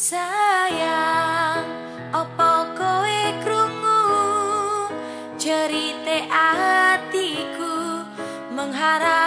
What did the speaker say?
Sayang, opo kowe krungu? Cerite hatiku mengharap